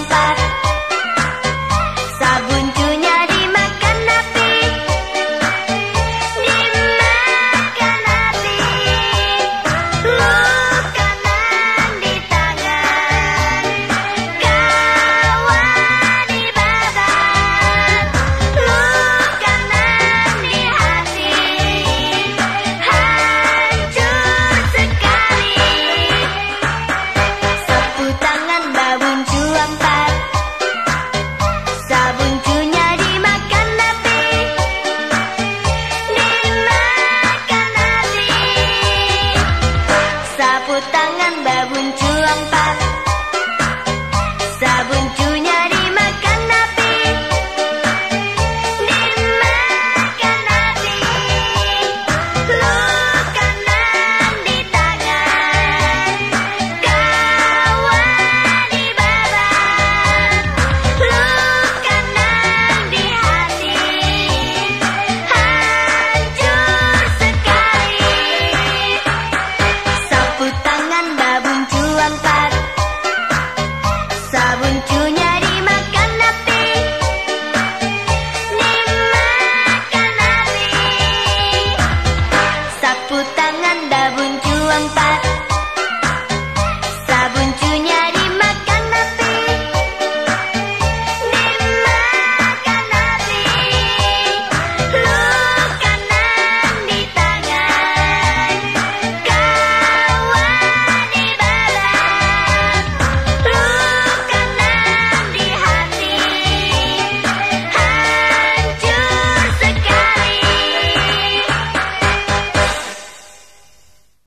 tempat tangan babun cuang pak sabun cunya dimakan api. Dimakan api. Sapu tangan dabun cuang pak